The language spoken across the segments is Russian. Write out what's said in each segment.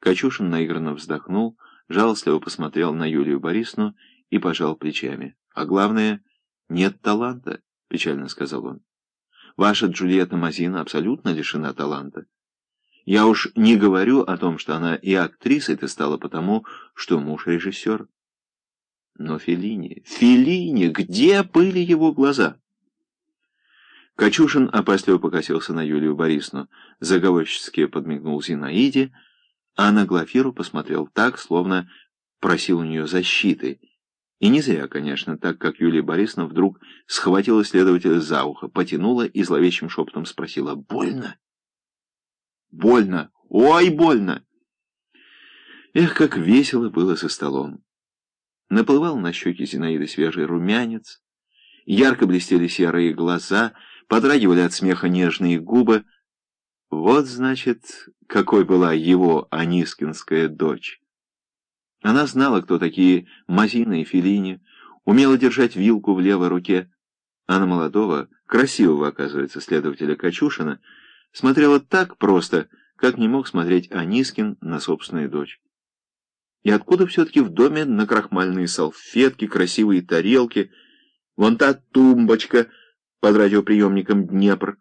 Качушин наигранно вздохнул, жалостливо посмотрел на Юлию Борисовну и пожал плечами. «А главное, нет таланта», — печально сказал он. «Ваша Джульетта Мазина абсолютно лишена таланта. Я уж не говорю о том, что она и актрисой-то стала потому, что муж режиссер. Но Феллини, Феллини, где были его глаза?» Качушин опасливо покосился на Юлию Борисовну, заговорчески подмигнул Зинаиде, а на Глафиру посмотрел так, словно просил у нее защиты. И не зря, конечно, так как Юлия Борисовна вдруг схватила следователя за ухо, потянула и зловещим шепотом спросила «Больно?» «Больно! Ой, больно!» Эх, как весело было за столом! Наплывал на щеки Зинаиды свежий румянец, ярко блестели серые глаза — подрагивали от смеха нежные губы. Вот, значит, какой была его анискинская дочь. Она знала, кто такие Мазина и Феллини, умела держать вилку в левой руке, а на молодого, красивого, оказывается, следователя Качушина, смотрела так просто, как не мог смотреть Анискин на собственную дочь. И откуда все-таки в доме накрахмальные салфетки, красивые тарелки, вон та тумбочка — под радиоприемником «Днепр».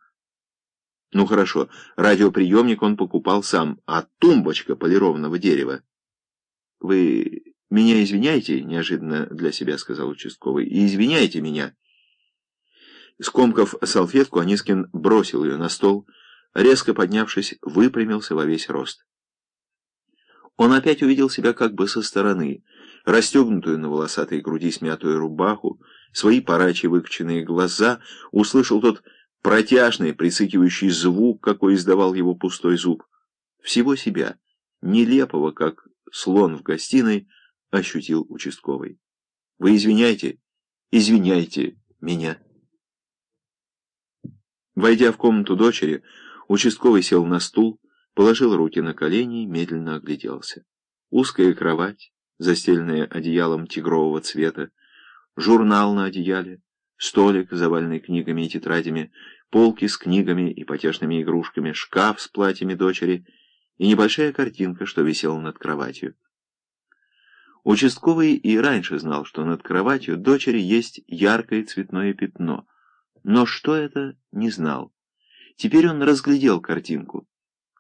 Ну хорошо, радиоприемник он покупал сам, а тумбочка полированного дерева. «Вы меня извиняйте», — неожиданно для себя сказал участковый, — «и извиняйте меня». Скомкав салфетку, Анискин бросил ее на стол, резко поднявшись, выпрямился во весь рост. Он опять увидел себя как бы со стороны, расстегнутую на волосатой груди смятую рубаху, свои парачи выкоченные глаза, услышал тот протяжный, присыкивающий звук, какой издавал его пустой зуб. Всего себя, нелепого, как слон в гостиной, ощутил участковый. «Вы извиняйте, извиняйте меня». Войдя в комнату дочери, участковый сел на стул, положил руки на колени и медленно огляделся. Узкая кровать, застеленная одеялом тигрового цвета, журнал на одеяле, столик, заваленный книгами и тетрадями, полки с книгами и потешными игрушками, шкаф с платьями дочери и небольшая картинка, что висела над кроватью. Участковый и раньше знал, что над кроватью дочери есть яркое цветное пятно, но что это, не знал. Теперь он разглядел картинку.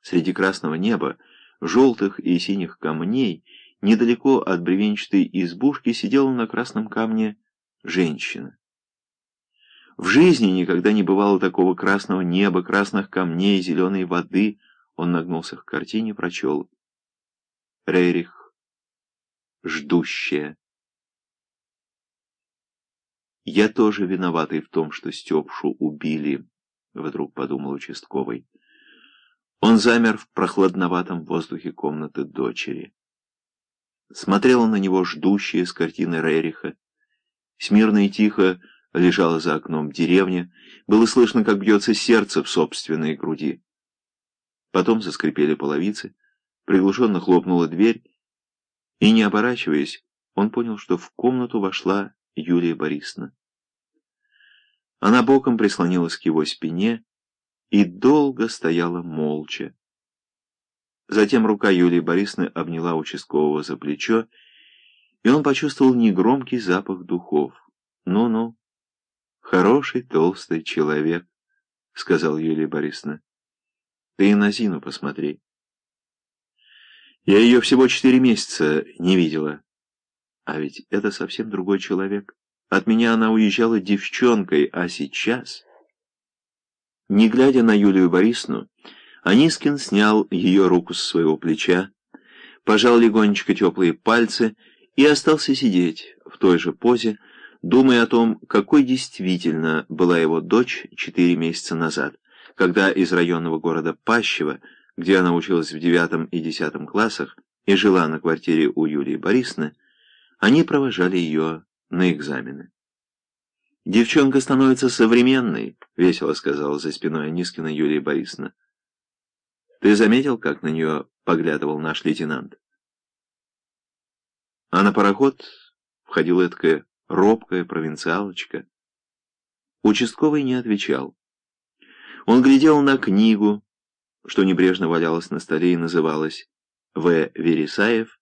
Среди красного неба, желтых и синих камней, недалеко от бревенчатой избушки сидела на красном камне женщина. В жизни никогда не бывало такого красного неба, красных камней, зеленой воды. Он нагнулся к картине, прочел. Рерих, ждущая. «Я тоже виноватый в том, что Степшу убили», — вдруг подумал участковый. Он замер в прохладноватом воздухе комнаты дочери. Смотрела на него ждущая с картины Рериха. Смирно и тихо лежала за окном деревня. Было слышно, как бьется сердце в собственной груди. Потом заскрипели половицы, приглушенно хлопнула дверь, и, не оборачиваясь, он понял, что в комнату вошла Юлия Борисовна. Она боком прислонилась к его спине и долго стояла молча. Затем рука Юлии Борисовны обняла участкового за плечо, и он почувствовал негромкий запах духов. «Ну-ну, хороший толстый человек», — сказал Юлия Борисовна. «Ты и на Зину посмотри». «Я ее всего четыре месяца не видела. А ведь это совсем другой человек. От меня она уезжала девчонкой, а сейчас...» Не глядя на Юлию Борисовну, Анискин снял ее руку с своего плеча, пожал легонечко теплые пальцы и остался сидеть в той же позе, думая о том, какой действительно была его дочь четыре месяца назад, когда из районного города Пащева, где она училась в девятом и десятом классах и жила на квартире у Юлии Борисовны, они провожали ее на экзамены. «Девчонка становится современной», — весело сказала за спиной Анискина Юлия Борисовна. Ты заметил, как на нее поглядывал наш лейтенант? А на пароход входила такая робкая провинциалочка. Участковый не отвечал. Он глядел на книгу, что небрежно валялась на столе и называлась В. Вересаев,